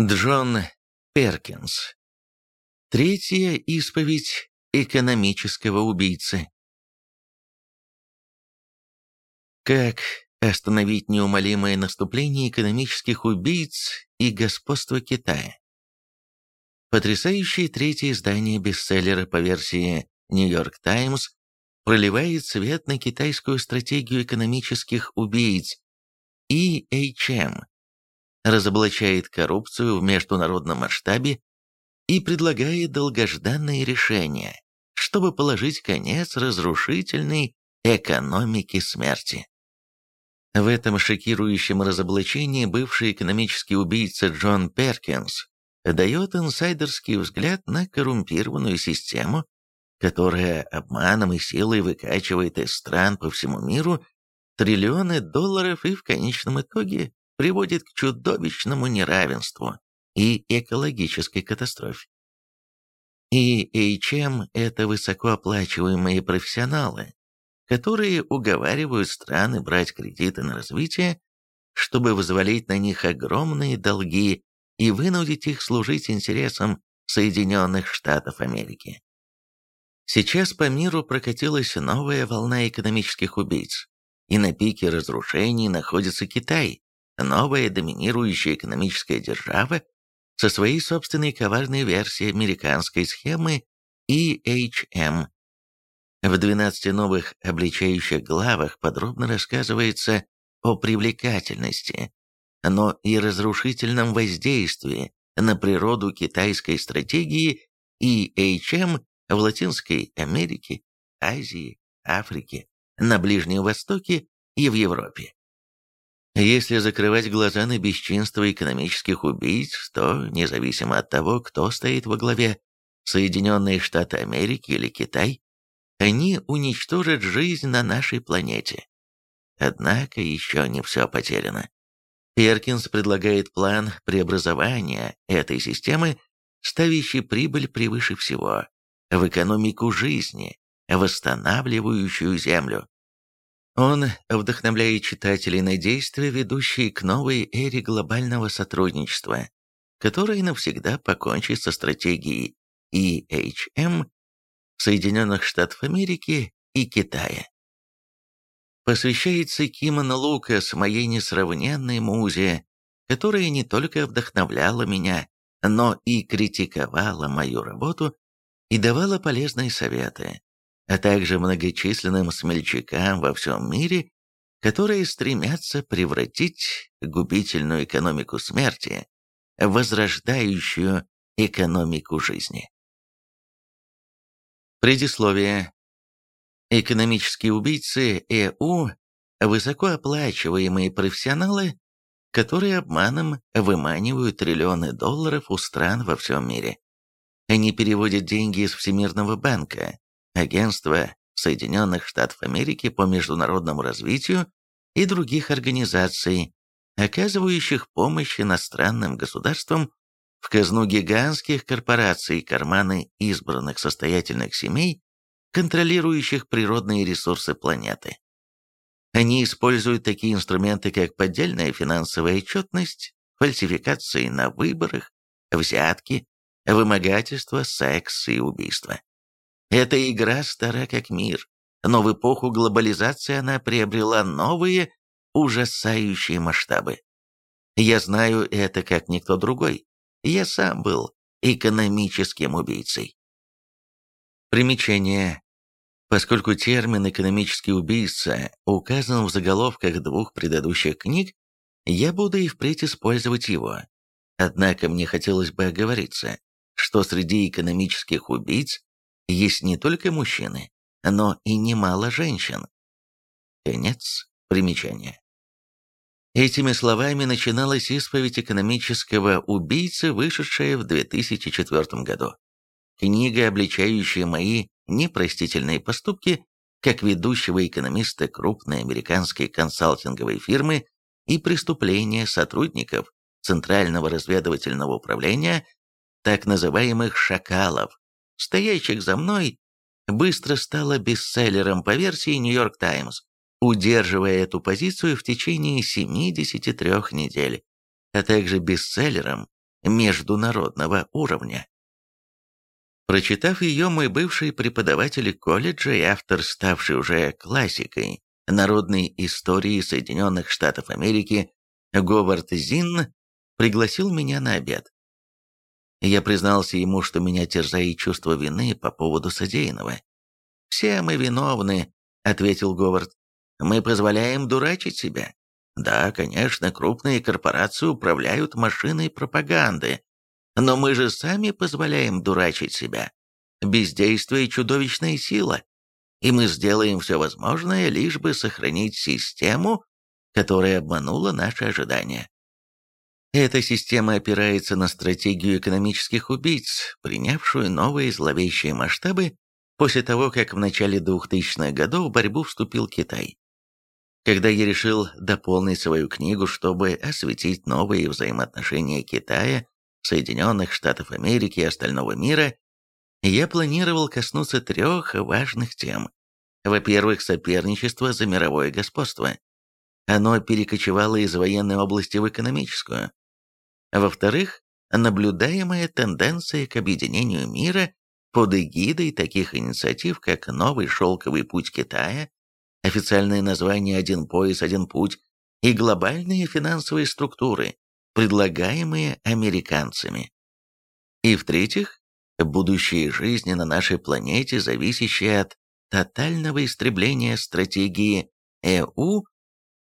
Джон Перкинс. Третья исповедь экономического убийцы. Как остановить неумолимое наступление экономических убийц и господство Китая? Потрясающее третье издание бестселлера по версии York Times проливает свет на китайскую стратегию экономических убийц EHM, разоблачает коррупцию в международном масштабе и предлагает долгожданные решения, чтобы положить конец разрушительной экономике смерти. В этом шокирующем разоблачении бывший экономический убийца Джон Перкинс дает инсайдерский взгляд на коррумпированную систему, которая обманом и силой выкачивает из стран по всему миру триллионы долларов и в конечном итоге приводит к чудовищному неравенству и экологической катастрофе. И HM – это высокооплачиваемые профессионалы, которые уговаривают страны брать кредиты на развитие, чтобы взвалить на них огромные долги и вынудить их служить интересам Соединенных Штатов Америки. Сейчас по миру прокатилась новая волна экономических убийц, и на пике разрушений находится Китай, новая доминирующая экономическая держава со своей собственной коварной версией американской схемы EHM. В 12 новых обличающих главах подробно рассказывается о привлекательности, но и разрушительном воздействии на природу китайской стратегии EHM в Латинской Америке, Азии, Африке, на Ближнем Востоке и в Европе. Если закрывать глаза на бесчинство экономических убийц, то, независимо от того, кто стоит во главе, Соединенные Штаты Америки или Китай, они уничтожат жизнь на нашей планете. Однако еще не все потеряно. Перкинс предлагает план преобразования этой системы, ставящий прибыль превыше всего, в экономику жизни, восстанавливающую Землю. Он вдохновляет читателей на действия, ведущие к новой эре глобального сотрудничества, которая навсегда покончит со стратегией EHM Соединенных Штатов Америки и Китая. Посвящается Кимон Лукас моей несравненной музе, которая не только вдохновляла меня, но и критиковала мою работу и давала полезные советы, а также многочисленным смельчакам во всем мире, которые стремятся превратить губительную экономику смерти в возрождающую экономику жизни. Предисловие. Экономические убийцы ЭУ – высокооплачиваемые профессионалы, которые обманом выманивают триллионы долларов у стран во всем мире. Они переводят деньги из Всемирного банка, Агентства Соединенных Штатов Америки по международному развитию и других организаций, оказывающих помощь иностранным государствам в казну гигантских корпораций карманы избранных состоятельных семей, контролирующих природные ресурсы планеты. Они используют такие инструменты, как поддельная финансовая отчетность, фальсификации на выборах, взятки, вымогательство, секс и убийство. Эта игра стара как мир, но в эпоху глобализации она приобрела новые, ужасающие масштабы. Я знаю это как никто другой. Я сам был экономическим убийцей. Примечание. Поскольку термин «экономический убийца» указан в заголовках двух предыдущих книг, я буду и впредь использовать его. Однако мне хотелось бы оговориться, что среди экономических убийц есть не только мужчины, но и немало женщин. Конец примечания. Этими словами начиналась исповедь экономического убийцы, вышедшая в 2004 году. Книга, обличающая мои непростительные поступки, как ведущего экономиста крупной американской консалтинговой фирмы и преступления сотрудников Центрального разведывательного управления, так называемых «шакалов», стоящих за мной, быстро стала бестселлером по версии York Times, удерживая эту позицию в течение 73 недель, а также бестселлером международного уровня. Прочитав ее, мой бывший преподаватель колледжа и автор, ставший уже классикой народной истории Соединенных Штатов Америки, Говард Зinn, пригласил меня на обед. Я признался ему, что меня терзает чувство вины по поводу содеянного. «Все мы виновны», — ответил Говард. «Мы позволяем дурачить себя. Да, конечно, крупные корпорации управляют машиной пропаганды, но мы же сами позволяем дурачить себя. Бездействие – чудовищная сила, и мы сделаем все возможное, лишь бы сохранить систему, которая обманула наши ожидания. Эта система опирается на стратегию экономических убийц, принявшую новые зловещие масштабы после того, как в начале 2000-х годов в борьбу вступил Китай. Когда я решил дополнить свою книгу, чтобы осветить новые взаимоотношения Китая Соединенных Штатов Америки и остального мира, я планировал коснуться трех важных тем. Во-первых, соперничество за мировое господство. Оно перекочевало из военной области в экономическую. Во-вторых, наблюдаемая тенденция к объединению мира под эгидой таких инициатив, как «Новый шелковый путь Китая», официальное название «Один пояс, один путь» и глобальные финансовые структуры, предлагаемые американцами. И в-третьих, будущее жизни на нашей планете, зависящее от тотального истребления стратегии ЭУ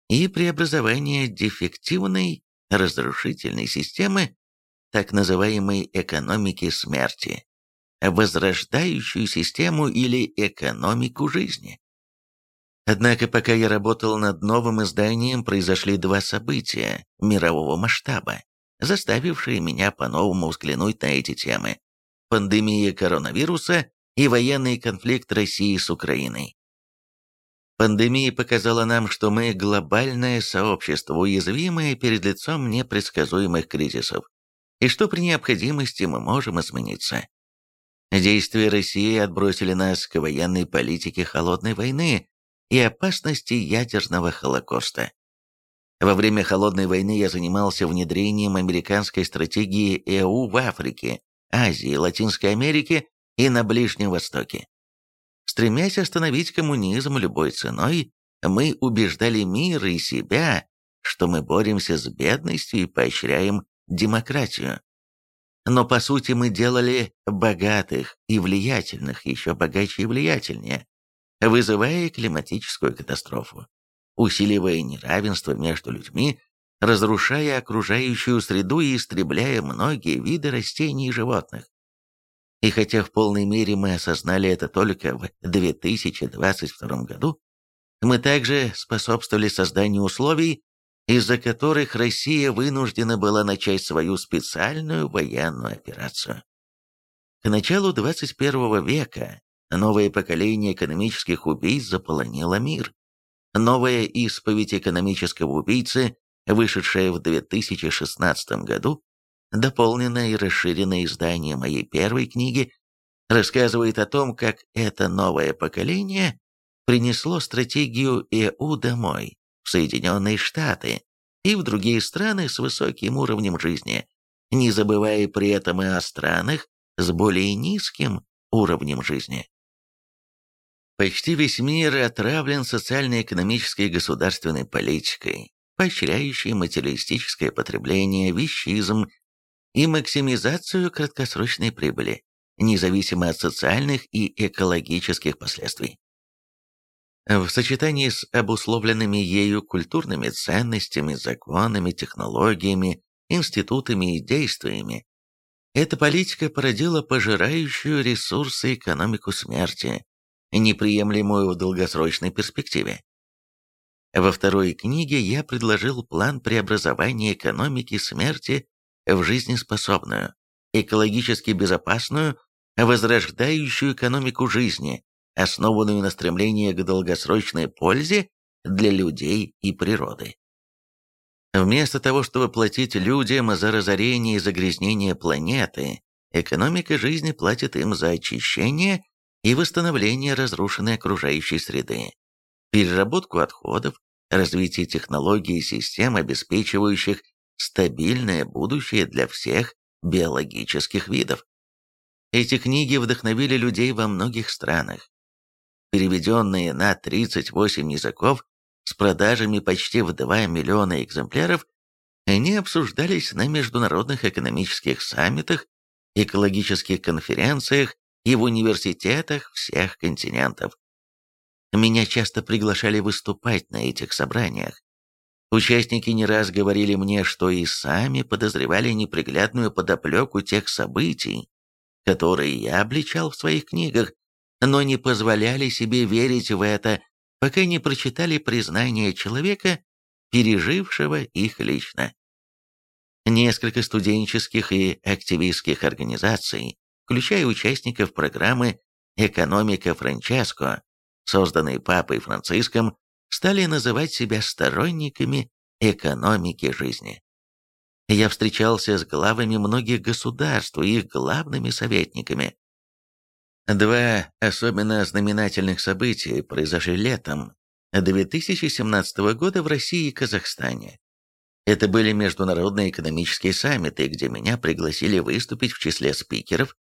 и преобразования дефективной разрушительной системы так называемой экономики смерти, возрождающую систему или экономику жизни. Однако пока я работал над новым изданием, произошли два события мирового масштаба, заставившие меня по-новому взглянуть на эти темы. Пандемия коронавируса и военный конфликт России с Украиной. Пандемия показала нам, что мы глобальное сообщество, уязвимое перед лицом непредсказуемых кризисов, и что при необходимости мы можем измениться. Действия России отбросили нас к военной политике холодной войны, и опасности ядерного холокоста. Во время Холодной войны я занимался внедрением американской стратегии ЭУ в Африке, Азии, Латинской Америке и на Ближнем Востоке. Стремясь остановить коммунизм любой ценой, мы убеждали мир и себя, что мы боремся с бедностью и поощряем демократию. Но по сути мы делали богатых и влиятельных еще богаче и влиятельнее, вызывая климатическую катастрофу, усиливая неравенство между людьми, разрушая окружающую среду и истребляя многие виды растений и животных. И хотя в полной мере мы осознали это только в 2022 году, мы также способствовали созданию условий, из-за которых Россия вынуждена была начать свою специальную военную операцию. К началу 21 века Новое поколение экономических убийц заполонило мир. Новая исповедь экономического убийцы, вышедшая в 2016 году, дополненное и расширенное издание моей первой книги, рассказывает о том, как это новое поколение принесло стратегию ЭУ домой, в Соединенные Штаты и в другие страны с высоким уровнем жизни, не забывая при этом и о странах с более низким уровнем жизни. Почти весь мир отравлен социально-экономической и государственной политикой, поощряющей материалистическое потребление, вещизм и максимизацию краткосрочной прибыли, независимо от социальных и экологических последствий. В сочетании с обусловленными ею культурными ценностями, законами, технологиями, институтами и действиями, эта политика породила пожирающую ресурсы экономику смерти, неприемлемую в долгосрочной перспективе. Во второй книге я предложил план преобразования экономики смерти в жизнеспособную, экологически безопасную, возрождающую экономику жизни, основанную на стремлении к долгосрочной пользе для людей и природы. Вместо того, чтобы платить людям за разорение и загрязнение планеты, экономика жизни платит им за очищение и восстановление разрушенной окружающей среды, переработку отходов, развитие технологий и систем, обеспечивающих стабильное будущее для всех биологических видов. Эти книги вдохновили людей во многих странах. Переведенные на 38 языков с продажами почти в 2 миллиона экземпляров, они обсуждались на международных экономических саммитах, экологических конференциях и в университетах всех континентов. Меня часто приглашали выступать на этих собраниях. Участники не раз говорили мне, что и сами подозревали неприглядную подоплеку тех событий, которые я обличал в своих книгах, но не позволяли себе верить в это, пока не прочитали признание человека, пережившего их лично. Несколько студенческих и активистских организаций, включая участников программы «Экономика Франческо», созданной Папой Франциском, стали называть себя сторонниками экономики жизни. Я встречался с главами многих государств и их главными советниками. Два особенно знаменательных события произошли летом 2017 года в России и Казахстане. Это были международные экономические саммиты, где меня пригласили выступить в числе спикеров,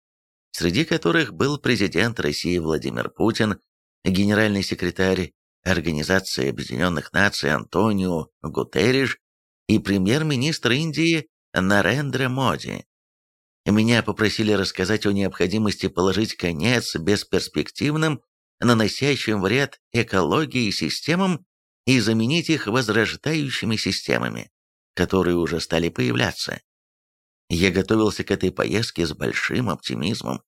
среди которых был президент России Владимир Путин, генеральный секретарь Организации Объединенных Наций Антонио Гутерриш и премьер-министр Индии Нарендра Моди. Меня попросили рассказать о необходимости положить конец бесперспективным, наносящим вред экологии системам и заменить их возрождающими системами, которые уже стали появляться. Я готовился к этой поездке с большим оптимизмом,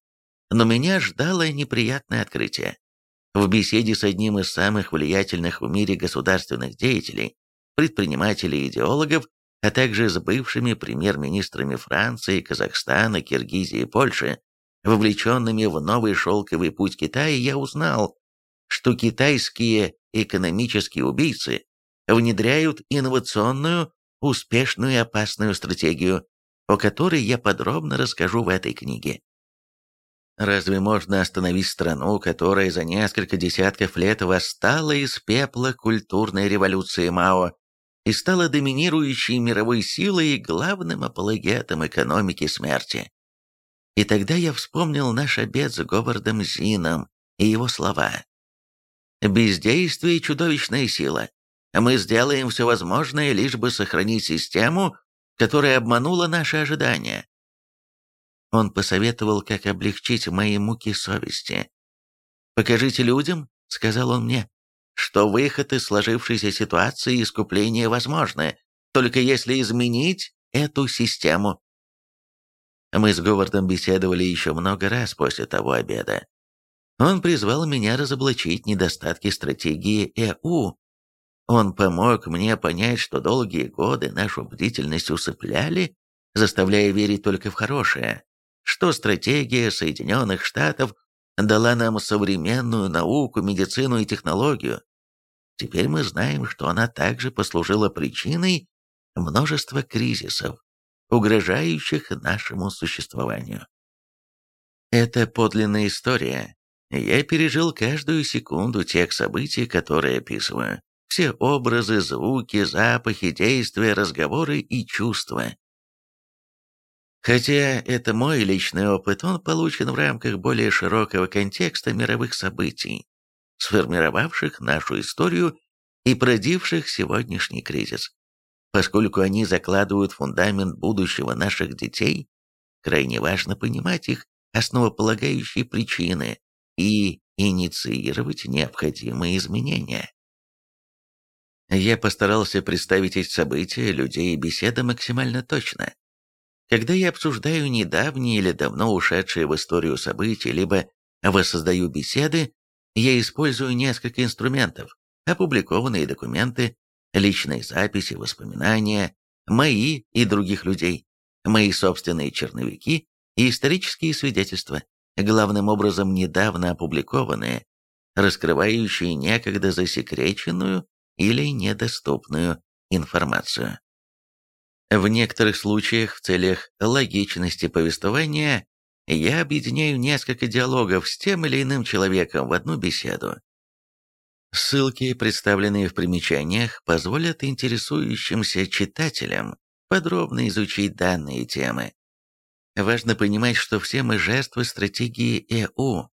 но меня ждало неприятное открытие. В беседе с одним из самых влиятельных в мире государственных деятелей, предпринимателей и идеологов, а также с бывшими премьер-министрами Франции, Казахстана, Киргизии и Польши, вовлеченными в новый шелковый путь Китая, я узнал, что китайские экономические убийцы внедряют инновационную, успешную и опасную стратегию, о которой я подробно расскажу в этой книге. Разве можно остановить страну, которая за несколько десятков лет восстала из пепла культурной революции Мао и стала доминирующей мировой силой и главным апологетом экономики смерти? И тогда я вспомнил наш обед с Говардом Зином и его слова. «Бездействие чудовищная сила. Мы сделаем все возможное, лишь бы сохранить систему, которая обманула наши ожидания. Он посоветовал, как облегчить мои муки совести. «Покажите людям», — сказал он мне, — «что выход из сложившейся ситуации и искупление возможны, только если изменить эту систему». Мы с Говардом беседовали еще много раз после того обеда. Он призвал меня разоблачить недостатки стратегии ЭУ. Он помог мне понять, что долгие годы нашу бдительность усыпляли, заставляя верить только в хорошее, что стратегия Соединенных Штатов дала нам современную науку, медицину и технологию. Теперь мы знаем, что она также послужила причиной множества кризисов, угрожающих нашему существованию. Это подлинная история. Я пережил каждую секунду тех событий, которые описываю. Все образы, звуки, запахи, действия, разговоры и чувства. Хотя это мой личный опыт, он получен в рамках более широкого контекста мировых событий, сформировавших нашу историю и продивших сегодняшний кризис. Поскольку они закладывают фундамент будущего наших детей, крайне важно понимать их основополагающие причины и инициировать необходимые изменения. Я постарался представить эти события, людей и беседы максимально точно. Когда я обсуждаю недавние или давно ушедшие в историю события, либо воссоздаю беседы, я использую несколько инструментов, опубликованные документы, личные записи, воспоминания, мои и других людей, мои собственные черновики и исторические свидетельства, главным образом недавно опубликованные, раскрывающие некогда засекреченную или недоступную информацию. В некоторых случаях в целях логичности повествования я объединяю несколько диалогов с тем или иным человеком в одну беседу. Ссылки, представленные в примечаниях, позволят интересующимся читателям подробно изучить данные темы. Важно понимать, что все мы жертвы стратегии ЭУ.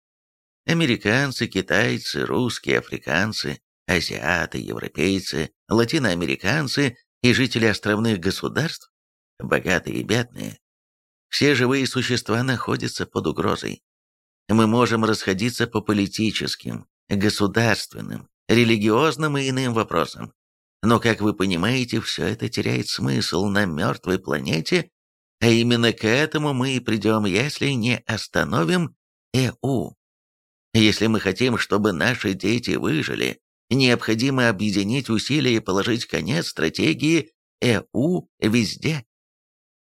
Американцы, китайцы, русские, африканцы, азиаты, европейцы, латиноамериканцы и жители островных государств, богатые и бедные, все живые существа находятся под угрозой. Мы можем расходиться по политическим, государственным, религиозным и иным вопросам. Но, как вы понимаете, все это теряет смысл на мертвой планете, а именно к этому мы и придем, если не остановим ЭУ. Если мы хотим, чтобы наши дети выжили, необходимо объединить усилия и положить конец стратегии ЭУ везде.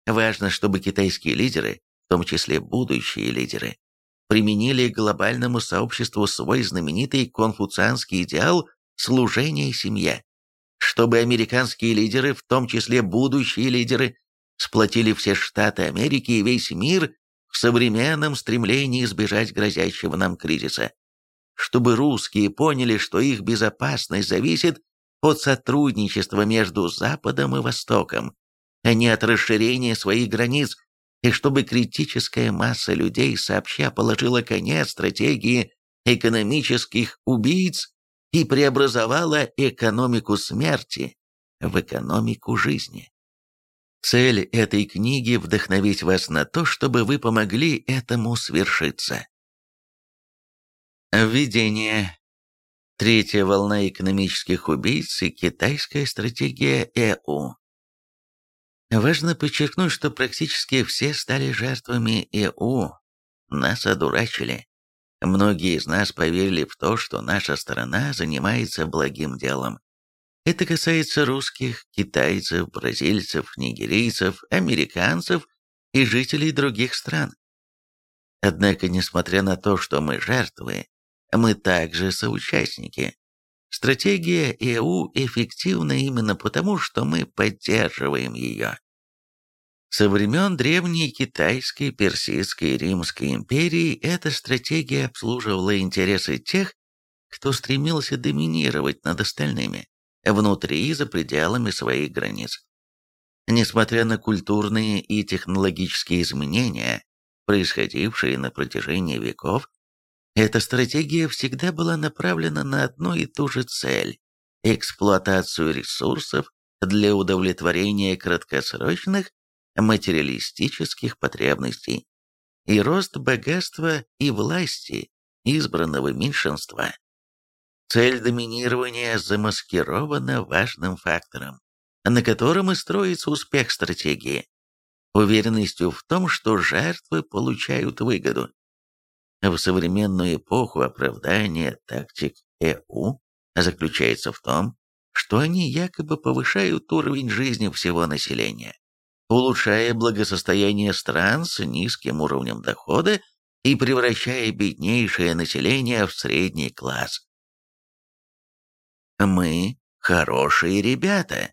Важно, чтобы китайские лидеры, в том числе будущие лидеры, применили к глобальному сообществу свой знаменитый конфуцианский идеал служения семье, чтобы американские лидеры, в том числе будущие лидеры, сплотили все штаты Америки и весь мир в современном стремлении избежать грозящего нам кризиса, чтобы русские поняли, что их безопасность зависит от сотрудничества между Западом и Востоком, а не от расширения своих границ и чтобы критическая масса людей сообща положила конец стратегии экономических убийц и преобразовала экономику смерти в экономику жизни. Цель этой книги – вдохновить вас на то, чтобы вы помогли этому свершиться. Введение. Третья волна экономических убийц и китайская стратегия ЭУ. Важно подчеркнуть, что практически все стали жертвами ЭУ. Нас одурачили. Многие из нас поверили в то, что наша страна занимается благим делом. Это касается русских, китайцев, бразильцев, нигерийцев, американцев и жителей других стран. Однако, несмотря на то, что мы жертвы, мы также соучастники. Стратегия ЭУ эффективна именно потому, что мы поддерживаем ее. Со времен древней китайской, персидской римской империи эта стратегия обслуживала интересы тех, кто стремился доминировать над остальными, внутри и за пределами своих границ. Несмотря на культурные и технологические изменения, происходившие на протяжении веков, эта стратегия всегда была направлена на одну и ту же цель – эксплуатацию ресурсов для удовлетворения краткосрочных материалистических потребностей и рост богатства и власти избранного меньшинства. Цель доминирования замаскирована важным фактором, на котором и строится успех стратегии – уверенностью в том, что жертвы получают выгоду. В современную эпоху оправдания тактик ЭУ заключается в том, что они якобы повышают уровень жизни всего населения, улучшая благосостояние стран с низким уровнем дохода и превращая беднейшее население в средний класс. Мы хорошие ребята.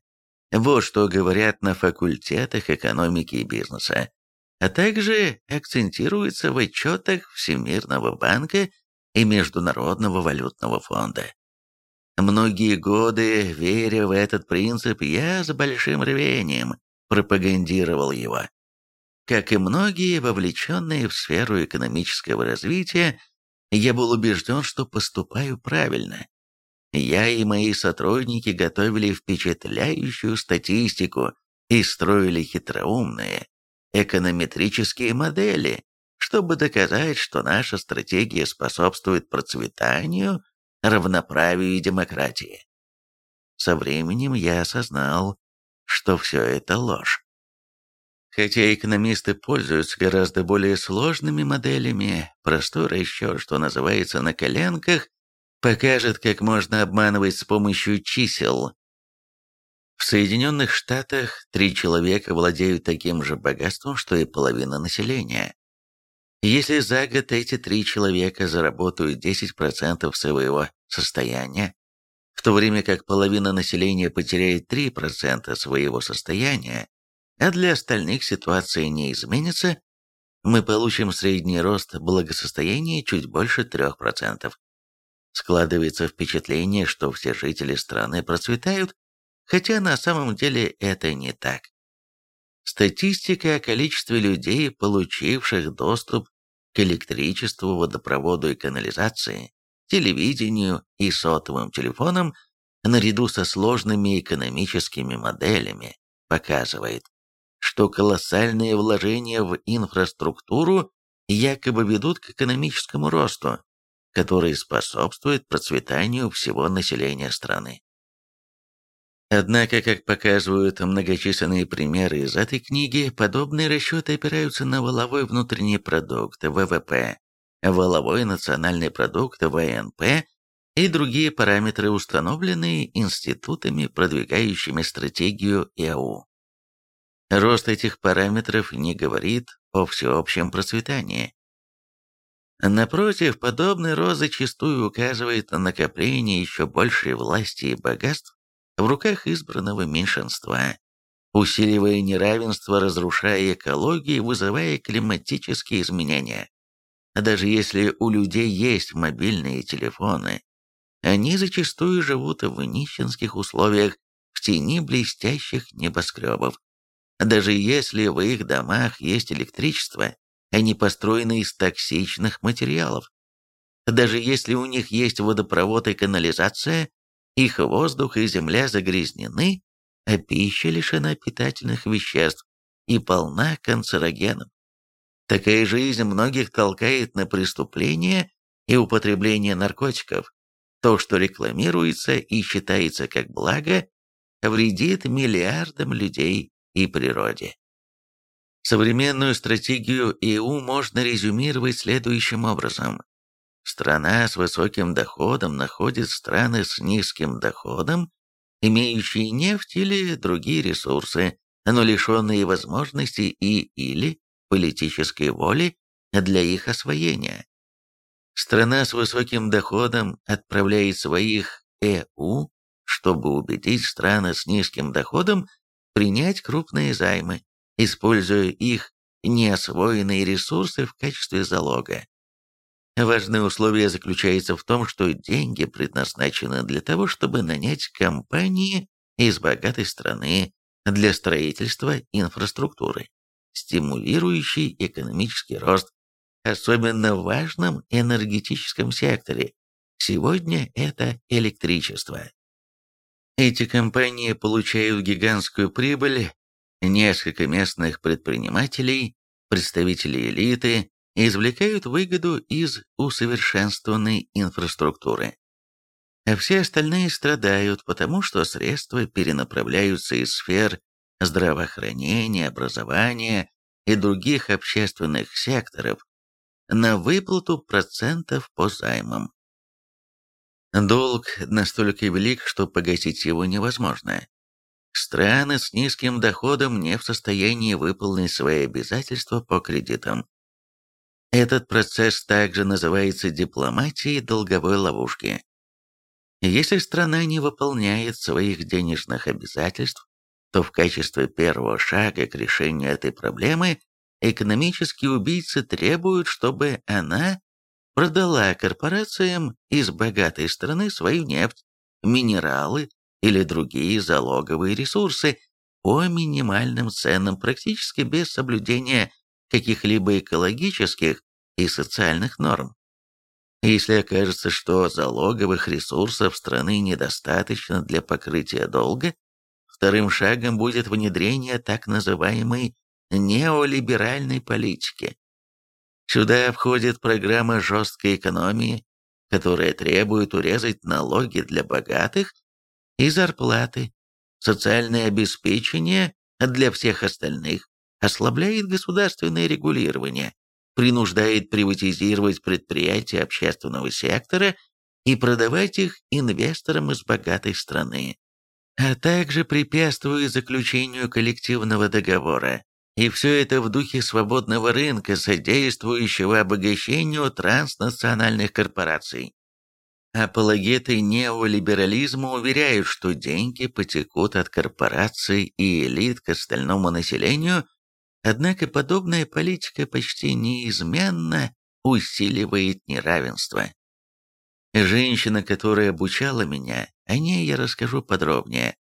Вот что говорят на факультетах экономики и бизнеса а также акцентируется в отчетах Всемирного банка и Международного валютного фонда. Многие годы, веря в этот принцип, я с большим рвением пропагандировал его. Как и многие, вовлеченные в сферу экономического развития, я был убежден, что поступаю правильно. Я и мои сотрудники готовили впечатляющую статистику и строили хитроумные, эконометрические модели, чтобы доказать, что наша стратегия способствует процветанию, равноправию и демократии. Со временем я осознал, что все это ложь. Хотя экономисты пользуются гораздо более сложными моделями, простой расчет, что называется на коленках, покажет, как можно обманывать с помощью чисел, в Соединенных Штатах три человека владеют таким же богатством, что и половина населения. Если за год эти три человека заработают 10% своего состояния, в то время как половина населения потеряет 3% своего состояния, а для остальных ситуация не изменится, мы получим средний рост благосостояния чуть больше 3%. Складывается впечатление, что все жители страны процветают, хотя на самом деле это не так. Статистика о количестве людей, получивших доступ к электричеству, водопроводу и канализации, телевидению и сотовым телефонам, наряду со сложными экономическими моделями, показывает, что колоссальные вложения в инфраструктуру якобы ведут к экономическому росту, который способствует процветанию всего населения страны. Однако, как показывают многочисленные примеры из этой книги, подобные расчеты опираются на воловой внутренний продукт, ВВП, воловой национальный продукт, ВНП и другие параметры, установленные институтами, продвигающими стратегию ЭУ. Рост этих параметров не говорит о всеобщем процветании. Напротив, подобный рост зачастую указывает на накопление еще большей власти и богатств в руках избранного меньшинства, усиливая неравенство, разрушая экологию, вызывая климатические изменения. Даже если у людей есть мобильные телефоны, они зачастую живут в нищенских условиях в тени блестящих небоскребов. Даже если в их домах есть электричество, они построены из токсичных материалов. Даже если у них есть водопровод и канализация, их воздух и земля загрязнены, а пища лишена питательных веществ и полна канцерогенов. Такая жизнь многих толкает на преступление и употребление наркотиков. То, что рекламируется и считается как благо, вредит миллиардам людей и природе. Современную стратегию ИУ можно резюмировать следующим образом. Страна с высоким доходом находит страны с низким доходом, имеющие нефть или другие ресурсы, но лишенные возможности и или политической воли для их освоения. Страна с высоким доходом отправляет своих ЭУ, чтобы убедить страны с низким доходом принять крупные займы, используя их неосвоенные ресурсы в качестве залога. Важное условие заключается в том, что деньги предназначены для того, чтобы нанять компании из богатой страны для строительства инфраструктуры, стимулирующей экономический рост, особенно в важном энергетическом секторе. Сегодня это электричество. Эти компании получают гигантскую прибыль, несколько местных предпринимателей, представителей элиты, извлекают выгоду из усовершенствованной инфраструктуры. А все остальные страдают, потому что средства перенаправляются из сфер здравоохранения, образования и других общественных секторов на выплату процентов по займам. Долг настолько велик, что погасить его невозможно. Страны с низким доходом не в состоянии выполнить свои обязательства по кредитам. Этот процесс также называется дипломатией долговой ловушки. Если страна не выполняет своих денежных обязательств, то в качестве первого шага к решению этой проблемы экономические убийцы требуют, чтобы она продала корпорациям из богатой страны свою нефть, минералы или другие залоговые ресурсы по минимальным ценам практически без соблюдения каких-либо экологических и социальных норм. Если окажется, что залоговых ресурсов страны недостаточно для покрытия долга, вторым шагом будет внедрение так называемой неолиберальной политики. Сюда входит программа жесткой экономии, которая требует урезать налоги для богатых и зарплаты, социальное обеспечение для всех остальных, ослабляет государственное регулирование, принуждает приватизировать предприятия общественного сектора и продавать их инвесторам из богатой страны, а также препятствует заключению коллективного договора. И все это в духе свободного рынка, содействующего обогащению транснациональных корпораций. Апологеты неолиберализма уверяют, что деньги потекут от корпораций и элит к остальному населению Однако подобная политика почти неизменно усиливает неравенство. Женщина, которая обучала меня, о ней я расскажу подробнее,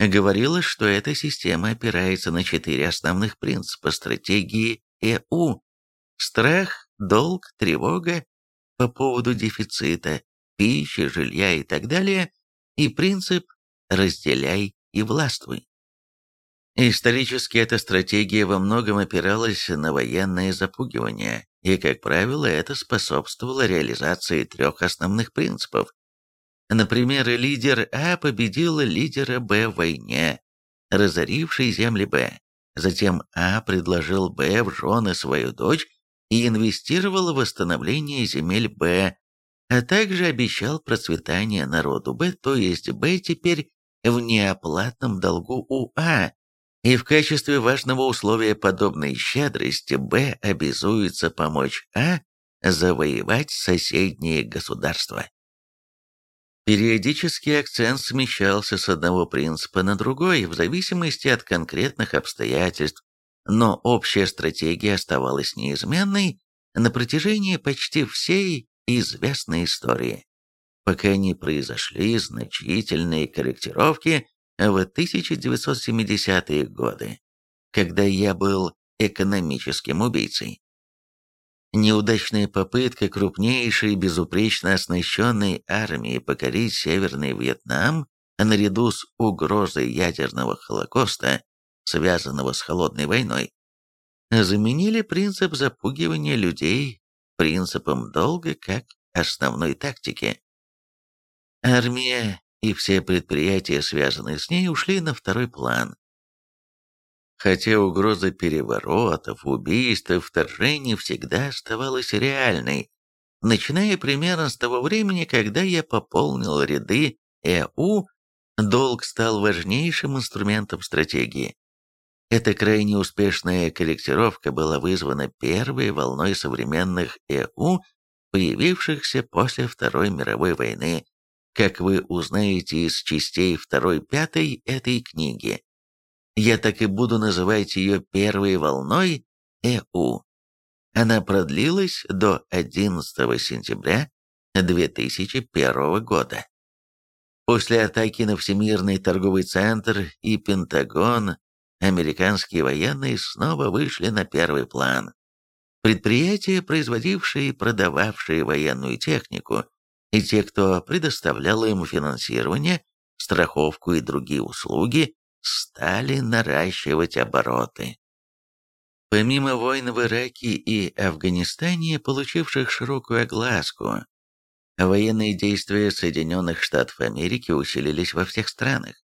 говорилось, что эта система опирается на четыре основных принципа стратегии ЭУ – страх, долг, тревога по поводу дефицита, пищи, жилья и так далее, и принцип «разделяй и властвуй». Исторически эта стратегия во многом опиралась на военное запугивание, и, как правило, это способствовало реализации трех основных принципов. Например, лидер А победил лидера Б в войне, разорившей земли Б. Затем А предложил Б в жены свою дочь и инвестировал в восстановление земель Б, а также обещал процветание народу Б, то есть Б теперь в неоплатном долгу у А, и в качестве важного условия подобной щедрости Б обязуется помочь А завоевать соседние государства. Периодически акцент смещался с одного принципа на другой в зависимости от конкретных обстоятельств, но общая стратегия оставалась неизменной на протяжении почти всей известной истории, пока не произошли значительные корректировки в 1970-е годы, когда я был экономическим убийцей. Неудачная попытка крупнейшей безупречно оснащенной армии покорить Северный Вьетнам наряду с угрозой ядерного холокоста, связанного с холодной войной, заменили принцип запугивания людей принципом долга как основной тактики. Армия и все предприятия, связанные с ней, ушли на второй план. Хотя угроза переворотов, убийств вторжений всегда оставалась реальной, начиная примерно с того времени, когда я пополнил ряды ЭУ, долг стал важнейшим инструментом стратегии. Эта крайне успешная корректировка была вызвана первой волной современных ЭУ, появившихся после Второй мировой войны как вы узнаете из частей 2-5 этой книги. Я так и буду называть ее первой волной ЭУ. Она продлилась до 11 сентября 2001 года. После атаки на Всемирный торговый центр и Пентагон американские военные снова вышли на первый план. Предприятия, производившие и продававшие военную технику, и те, кто предоставлял им финансирование, страховку и другие услуги, стали наращивать обороты. Помимо войн в Ираке и Афганистане, получивших широкую огласку, военные действия Соединенных Штатов Америки усилились во всех странах,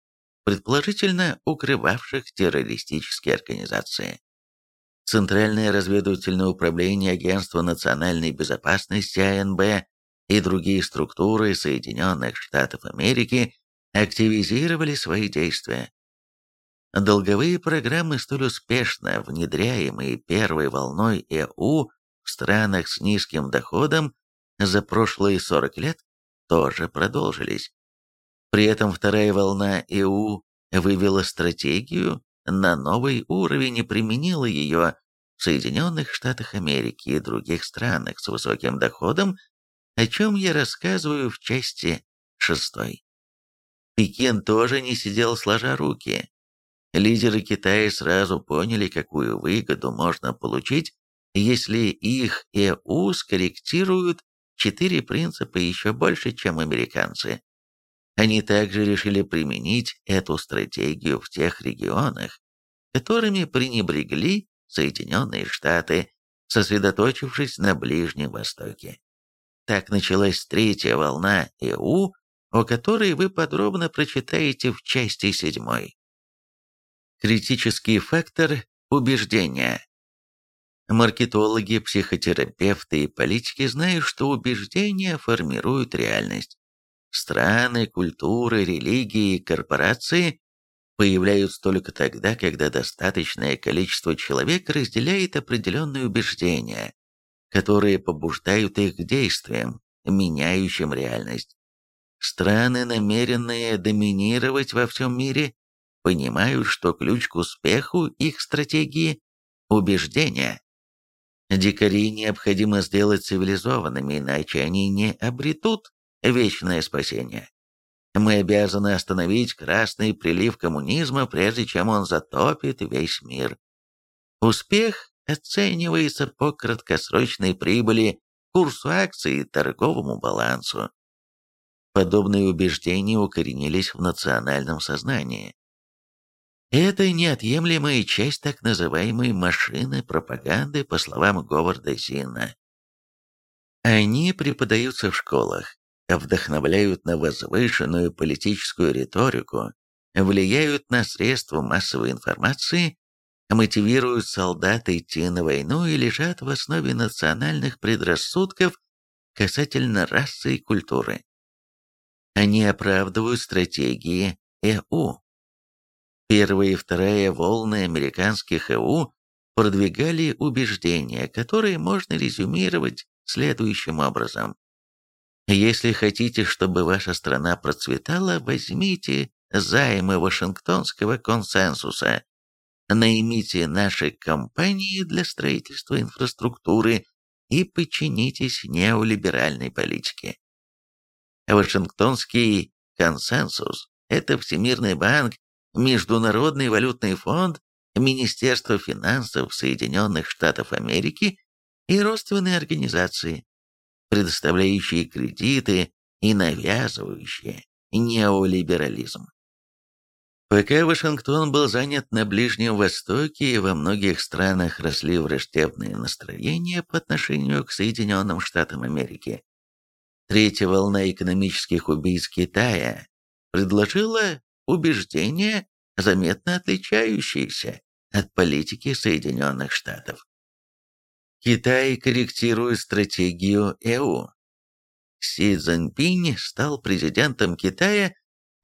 предположительно укрывавших террористические организации. Центральное разведывательное управление Агентства национальной безопасности АНБ и другие структуры Соединенных Штатов Америки активизировали свои действия. Долговые программы, столь успешно внедряемые первой волной ЭУ в странах с низким доходом за прошлые 40 лет, тоже продолжились. При этом вторая волна ЭУ вывела стратегию на новый уровень и применила ее в Соединенных Штатах Америки и других странах с высоким доходом о чем я рассказываю в части шестой. Пекин тоже не сидел сложа руки. Лидеры Китая сразу поняли, какую выгоду можно получить, если их ЭУ скорректируют четыре принципа еще больше, чем американцы. Они также решили применить эту стратегию в тех регионах, которыми пренебрегли Соединенные Штаты, сосредоточившись на Ближнем Востоке. Так началась третья волна ЭУ, о которой вы подробно прочитаете в части седьмой. Критический фактор убеждения. Маркетологи, психотерапевты и политики знают, что убеждения формируют реальность. Страны, культуры, религии и корпорации появляются только тогда, когда достаточное количество человек разделяет определенные убеждения, которые побуждают их к действиям, меняющим реальность. Страны, намеренные доминировать во всем мире, понимают, что ключ к успеху их стратегии – убеждения. Дикарей необходимо сделать цивилизованными, иначе они не обретут вечное спасение. Мы обязаны остановить красный прилив коммунизма, прежде чем он затопит весь мир. Успех оценивается по краткосрочной прибыли, курсу акций и торговому балансу. Подобные убеждения укоренились в национальном сознании. Это неотъемлемая часть так называемой машины пропаганды, по словам Говарда Зина. Они преподаются в школах, вдохновляют на возвышенную политическую риторику, влияют на средства массовой информации, мотивируют солдат идти на войну и лежат в основе национальных предрассудков касательно расы и культуры. Они оправдывают стратегии ЭУ. Первая и вторая волны американских ЭУ продвигали убеждения, которые можно резюмировать следующим образом. Если хотите, чтобы ваша страна процветала, возьмите займы Вашингтонского консенсуса, наймите наши компании для строительства инфраструктуры и подчинитесь неолиберальной политике. Вашингтонский консенсус – это Всемирный банк, Международный валютный фонд, Министерство финансов Соединенных Штатов Америки и родственные организации, предоставляющие кредиты и навязывающие неолиберализм. Пока Вашингтон был занят на Ближнем Востоке и во многих странах росли враждебные настроения по отношению к Соединенным Штатам Америки, третья волна экономических убийств Китая предложила убеждения, заметно отличающиеся от политики Соединенных Штатов. Китай корректирует стратегию ЭУ. Си Цзиньпинь стал президентом Китая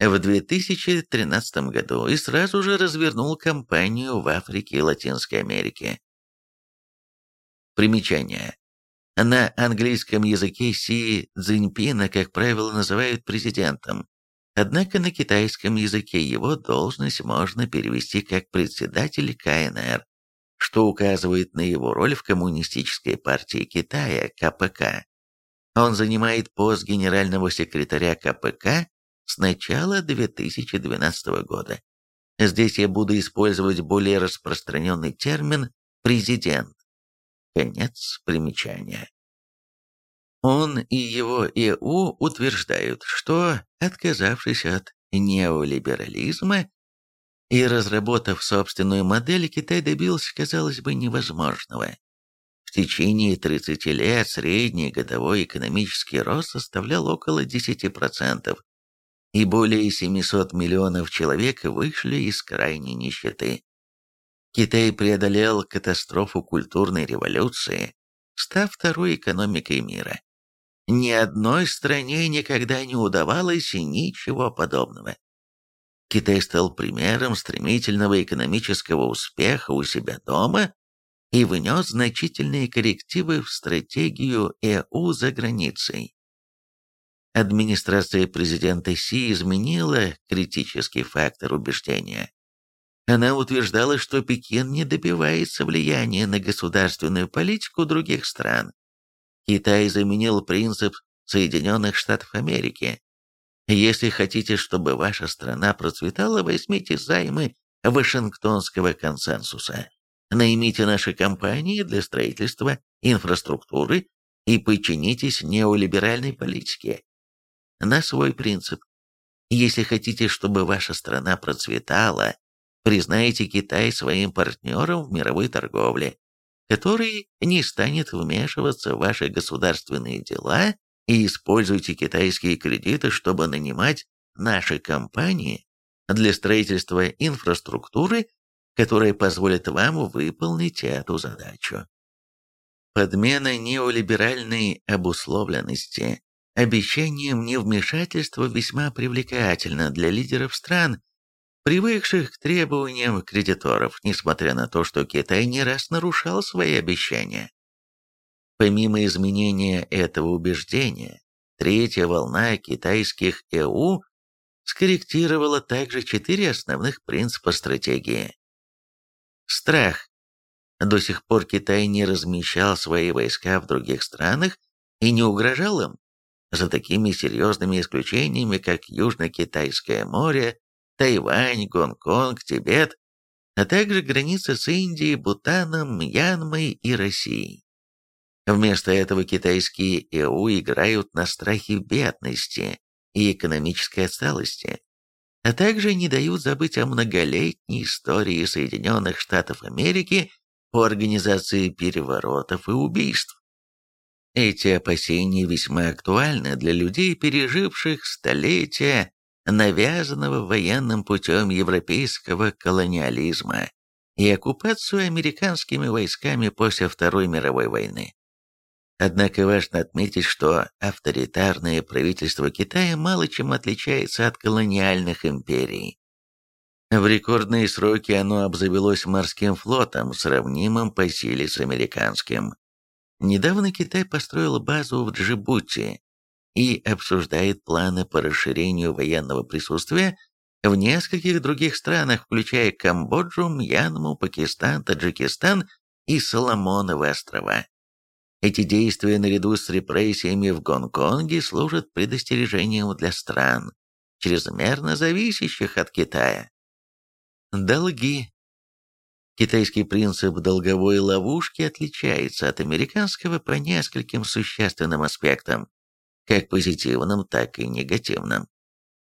в 2013 году и сразу же развернул кампанию в Африке и Латинской Америке. Примечание. На английском языке Си Цзиньпина, как правило, называют президентом, однако на китайском языке его должность можно перевести как председатель КНР что указывает на его роль в Коммунистической партии Китая, КПК. Он занимает пост генерального секретаря КПК с начала 2012 года. Здесь я буду использовать более распространенный термин «президент». Конец примечания. Он и его ИУ утверждают, что, отказавшись от неолиберализма, и разработав собственную модель, Китай добился, казалось бы, невозможного. В течение 30 лет средний годовой экономический рост составлял около 10%, и более 700 миллионов человек вышли из крайней нищеты. Китай преодолел катастрофу культурной революции, став второй экономикой мира. Ни одной стране никогда не удавалось ничего подобного. Китай стал примером стремительного экономического успеха у себя дома и внес значительные коррективы в стратегию ЭУ за границей. Администрация президента Си изменила критический фактор убеждения. Она утверждала, что Пекин не добивается влияния на государственную политику других стран. Китай заменил принцип Соединенных Штатов Америки, если хотите, чтобы ваша страна процветала, возьмите займы Вашингтонского консенсуса. Наймите наши компании для строительства инфраструктуры и подчинитесь неолиберальной политике. На свой принцип. Если хотите, чтобы ваша страна процветала, признайте Китай своим партнером в мировой торговле, который не станет вмешиваться в ваши государственные дела и используйте китайские кредиты, чтобы нанимать наши компании для строительства инфраструктуры, которая позволит вам выполнить эту задачу. Подмена неолиберальной обусловленности обещанием невмешательства весьма привлекательна для лидеров стран, привыкших к требованиям кредиторов, несмотря на то, что Китай не раз нарушал свои обещания. Помимо изменения этого убеждения, третья волна китайских ЭУ скорректировала также четыре основных принципа стратегии. Страх. До сих пор Китай не размещал свои войска в других странах и не угрожал им. за такими серьезными исключениями, как Южно-Китайское море, Тайвань, Гонконг, Тибет, а также границы с Индией, Бутаном, Мьянмой и Россией. Вместо этого китайские ЭУ играют на страхе бедности и экономической отсталости, а также не дают забыть о многолетней истории Соединенных Штатов Америки по организации переворотов и убийств. Эти опасения весьма актуальны для людей, переживших столетия навязанного военным путем европейского колониализма и оккупацию американскими войсками после Второй мировой войны. Однако важно отметить, что авторитарное правительство Китая мало чем отличается от колониальных империй. В рекордные сроки оно обзавелось морским флотом, сравнимым по силе с американским. Недавно Китай построил базу в Джибути и обсуждает планы по расширению военного присутствия в нескольких других странах, включая Камбоджу, Мьянму, Пакистан, Таджикистан и Соломоновы острова. Эти действия наряду с репрессиями в Гонконге служат предостережением для стран, чрезмерно зависящих от Китая. Долги Китайский принцип долговой ловушки отличается от американского по нескольким существенным аспектам, как позитивным, так и негативным.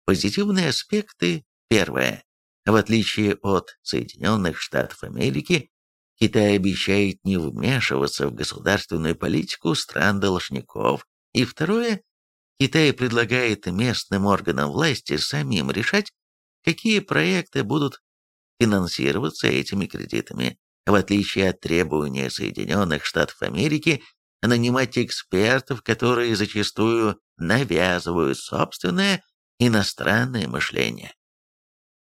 Позитивные аспекты – первое. В отличие от Соединенных Штатов Америки, Китай обещает не вмешиваться в государственную политику стран-должников. И второе, Китай предлагает местным органам власти самим решать, какие проекты будут финансироваться этими кредитами, в отличие от требования Соединенных Штатов Америки нанимать экспертов, которые зачастую навязывают собственное иностранное мышление.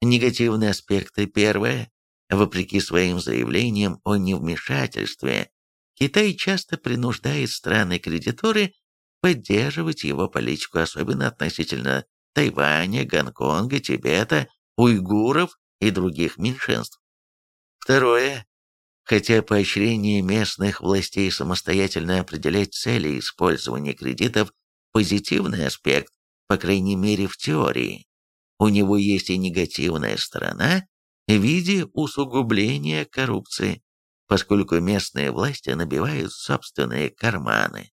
Негативные аспекты первое. Вопреки своим заявлениям о невмешательстве, Китай часто принуждает страны-кредиторы поддерживать его политику, особенно относительно Тайваня, Гонконга, Тибета, уйгуров и других меньшинств. Второе. Хотя поощрение местных властей самостоятельно определять цели использования кредитов – позитивный аспект, по крайней мере в теории, у него есть и негативная сторона в виде усугубления коррупции, поскольку местные власти набивают собственные карманы.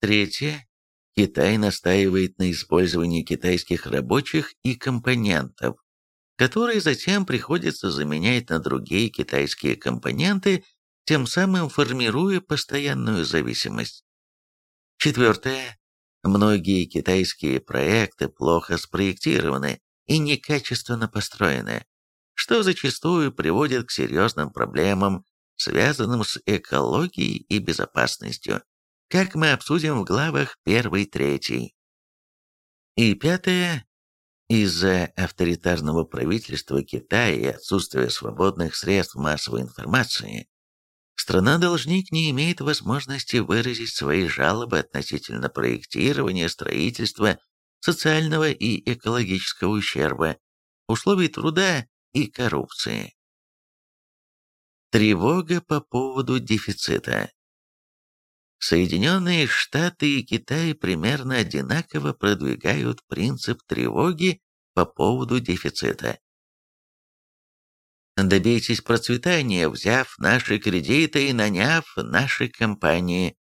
Третье. Китай настаивает на использовании китайских рабочих и компонентов которые затем приходится заменять на другие китайские компоненты, тем самым формируя постоянную зависимость. Четвертое. Многие китайские проекты плохо спроектированы и некачественно построены, что зачастую приводит к серьезным проблемам, связанным с экологией и безопасностью, как мы обсудим в главах 1-3. И пятое. Из-за авторитарного правительства Китая и отсутствия свободных средств массовой информации, страна-должник не имеет возможности выразить свои жалобы относительно проектирования, строительства, социального и экологического ущерба, условий труда и коррупции. Тревога по поводу дефицита. Соединенные Штаты и Китай примерно одинаково продвигают принцип тревоги по поводу дефицита. Добейтесь процветания, взяв наши кредиты и наняв наши компании.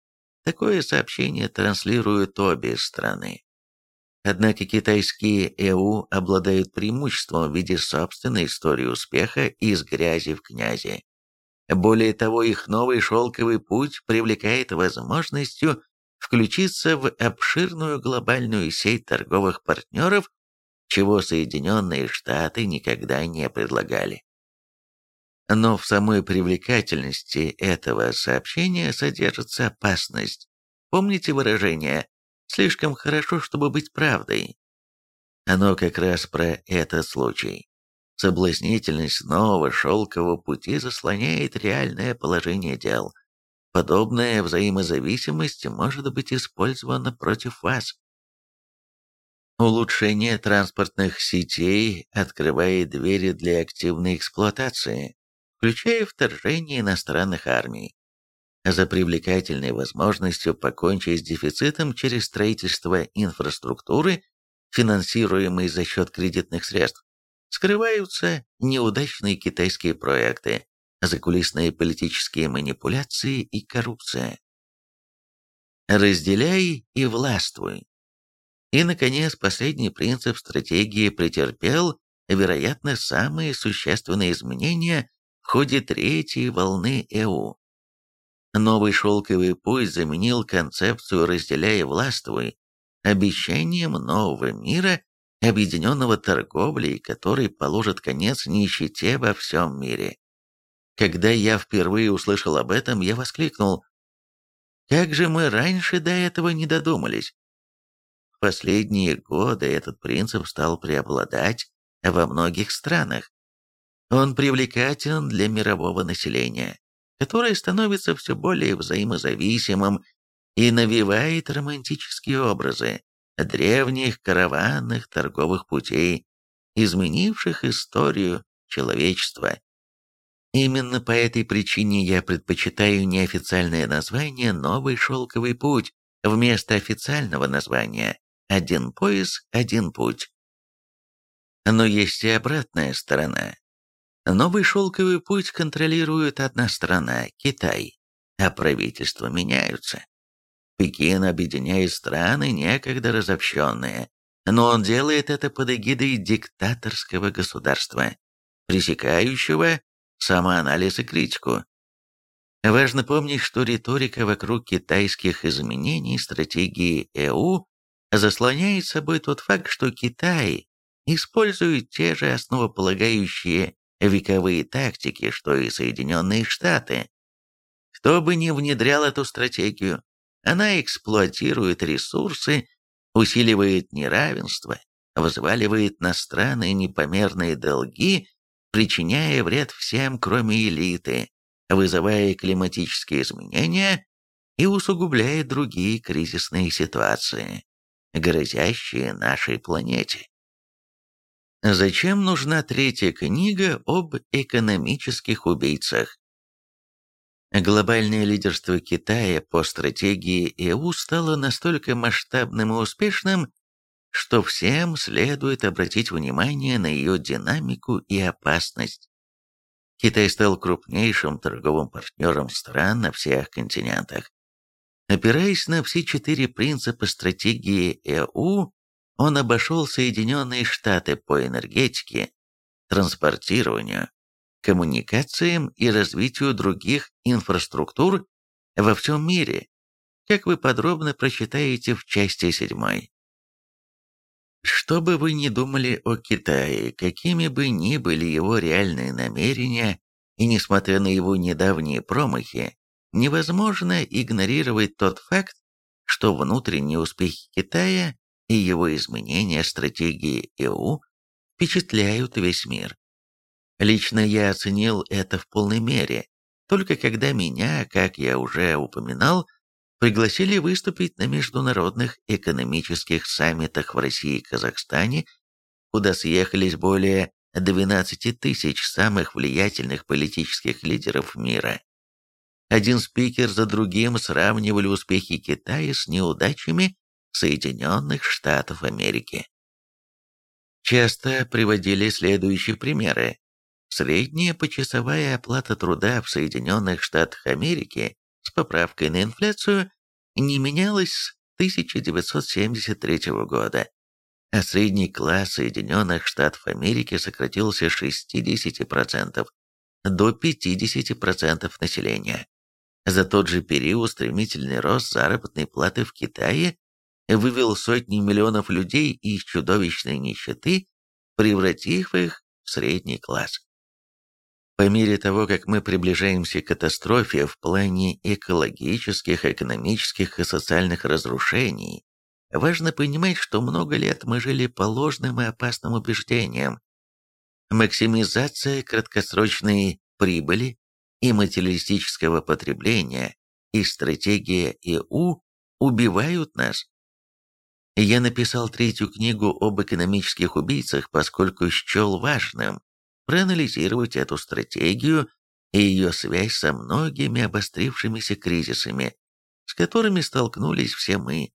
Такое сообщение транслируют обе страны. Однако китайские ЭУ обладают преимуществом в виде собственной истории успеха из грязи в князи. Более того, их новый шелковый путь привлекает возможностью включиться в обширную глобальную сеть торговых партнеров, чего Соединенные Штаты никогда не предлагали. Но в самой привлекательности этого сообщения содержится опасность. Помните выражение «слишком хорошо, чтобы быть правдой»? Оно как раз про этот случай. Соблазнительность нового шелкового пути заслоняет реальное положение дел. Подобная взаимозависимость может быть использована против вас. Улучшение транспортных сетей открывает двери для активной эксплуатации, включая вторжение иностранных армий. за привлекательной возможностью покончить с дефицитом через строительство инфраструктуры, финансируемой за счет кредитных средств, скрываются неудачные китайские проекты, закулисные политические манипуляции и коррупция. Разделяй и властвуй. И, наконец, последний принцип стратегии претерпел, вероятно, самые существенные изменения в ходе третьей волны ЭУ. Новый шелковый путь заменил концепцию «разделяй и властвуй» обещанием нового мира, объединенного торговлей, который положит конец нищете во всем мире. Когда я впервые услышал об этом, я воскликнул, «Как же мы раньше до этого не додумались?» В последние годы этот принцип стал преобладать во многих странах. Он привлекателен для мирового населения, которое становится все более взаимозависимым и навевает романтические образы древних караванных торговых путей, изменивших историю человечества. Именно по этой причине я предпочитаю неофициальное название «Новый шелковый путь» вместо официального названия «Один пояс, один путь». Но есть и обратная сторона. Новый шелковый путь контролирует одна страна – Китай, а правительства меняются. Пекин объединяет страны, некогда разобщенные, но он делает это под эгидой диктаторского государства, пресекающего самоанализ и критику. Важно помнить, что риторика вокруг китайских изменений стратегии ЭУ заслоняет собой тот факт, что Китай использует те же основополагающие вековые тактики, что и Соединенные Штаты. Кто бы ни внедрял эту стратегию, она эксплуатирует ресурсы, усиливает неравенство, взваливает на страны непомерные долги, причиняя вред всем, кроме элиты, вызывая климатические изменения и усугубляя другие кризисные ситуации, грозящие нашей планете. Зачем нужна третья книга об экономических убийцах? Глобальное лидерство Китая по стратегии ЕУ стало настолько масштабным и успешным, что всем следует обратить внимание на ее динамику и опасность. Китай стал крупнейшим торговым партнером стран на всех континентах. Опираясь на все четыре принципа стратегии ЕУ, он обошел Соединенные Штаты по энергетике, транспортированию, коммуникациям и развитию других инфраструктур во всем мире, как вы подробно прочитаете в части 7. Что бы вы ни думали о Китае, какими бы ни были его реальные намерения, и несмотря на его недавние промахи, невозможно игнорировать тот факт, что внутренние успехи Китая и его изменения стратегии ЕУ впечатляют весь мир. Лично я оценил это в полной мере, только когда меня, как я уже упоминал, пригласили выступить на международных экономических саммитах в России и Казахстане, куда съехались более 12 тысяч самых влиятельных политических лидеров мира. Один спикер за другим сравнивали успехи Китая с неудачами Соединенных Штатов Америки. Часто приводили следующие примеры. Средняя почасовая оплата труда в Соединенных Штатах Америки с поправкой на инфляцию не менялась с 1973 года, а средний класс Соединенных Штатов Америки сократился с 60% до 50% населения. За тот же период стремительный рост заработной платы в Китае вывел сотни миллионов людей из чудовищной нищеты, превратив их в средний класс. По мере того, как мы приближаемся к катастрофе в плане экологических, экономических и социальных разрушений, важно понимать, что много лет мы жили по ложным и опасным убеждениям. Максимизация краткосрочной прибыли и материалистического потребления и стратегия ИУ убивают нас. Я написал третью книгу об экономических убийцах, поскольку счел важным проанализировать эту стратегию и ее связь со многими обострившимися кризисами, с которыми столкнулись все мы,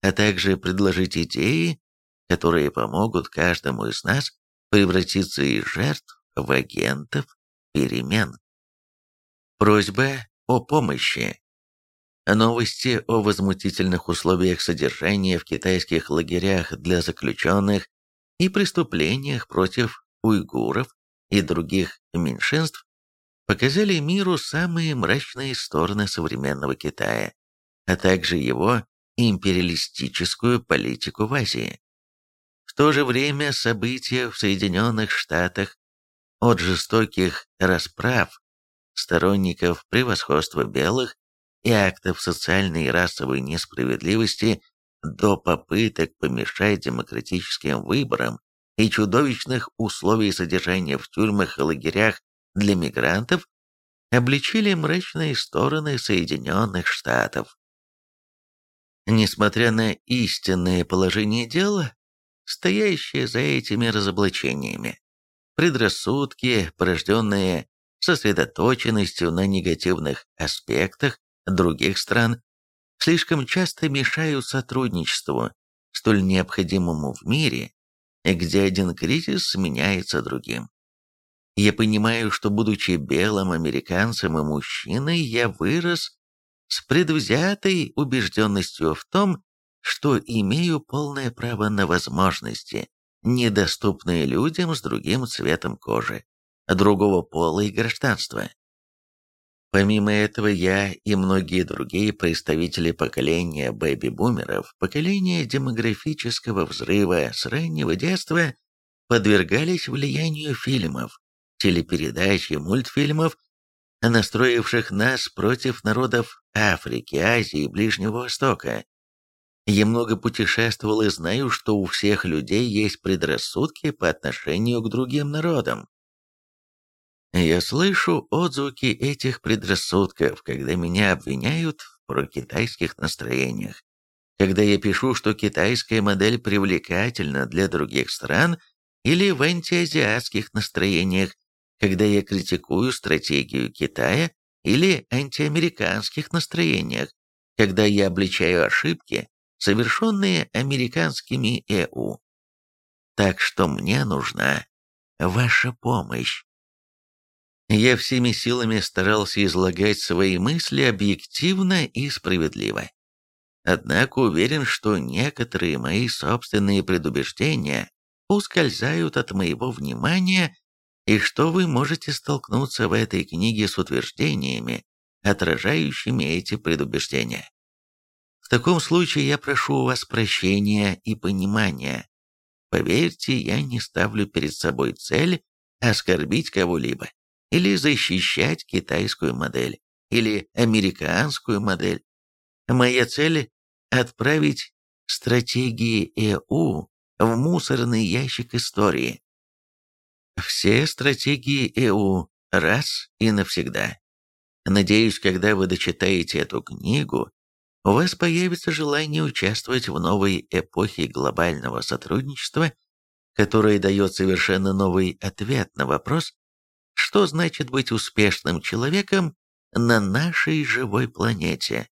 а также предложить идеи, которые помогут каждому из нас превратиться из жертв в агентов перемен. Просьба о помощи. Новости о возмутительных условиях содержания в китайских лагерях для заключенных и преступлениях против уйгуров и других меньшинств показали миру самые мрачные стороны современного Китая, а также его империалистическую политику в Азии. В то же время события в Соединенных Штатах от жестоких расправ сторонников превосходства белых и актов социальной и расовой несправедливости до попыток помешать демократическим выборам и чудовищных условий содержания в тюрьмах и лагерях для мигрантов обличили мрачные стороны Соединенных Штатов. Несмотря на истинное положение дела, стоящее за этими разоблачениями, предрассудки, порожденные сосредоточенностью на негативных аспектах других стран, слишком часто мешают сотрудничеству, столь необходимому в мире, где один кризис сменяется другим. Я понимаю, что, будучи белым американцем и мужчиной, я вырос с предвзятой убежденностью в том, что имею полное право на возможности, недоступные людям с другим цветом кожи, другого пола и гражданства. Помимо этого, я и многие другие представители поколения бэби-бумеров, поколения демографического взрыва с раннего детства, подвергались влиянию фильмов, телепередач и мультфильмов, настроивших нас против народов Африки, Азии и Ближнего Востока. Я много путешествовал и знаю, что у всех людей есть предрассудки по отношению к другим народам. Я слышу отзвуки этих предрассудков, когда меня обвиняют в прокитайских настроениях. Когда я пишу, что китайская модель привлекательна для других стран, или в антиазиатских настроениях, когда я критикую стратегию Китая, или антиамериканских настроениях, когда я обличаю ошибки, совершенные американскими ЭУ. Так что мне нужна ваша помощь. Я всеми силами старался излагать свои мысли объективно и справедливо. Однако уверен, что некоторые мои собственные предубеждения ускользают от моего внимания, и что вы можете столкнуться в этой книге с утверждениями, отражающими эти предубеждения. В таком случае я прошу у вас прощения и понимания. Поверьте, я не ставлю перед собой цель оскорбить кого-либо или защищать китайскую модель, или американскую модель. Моя цель – отправить стратегии ЭУ в мусорный ящик истории. Все стратегии ЭУ раз и навсегда. Надеюсь, когда вы дочитаете эту книгу, у вас появится желание участвовать в новой эпохе глобального сотрудничества, которая дает совершенно новый ответ на вопрос, что значит быть успешным человеком на нашей живой планете.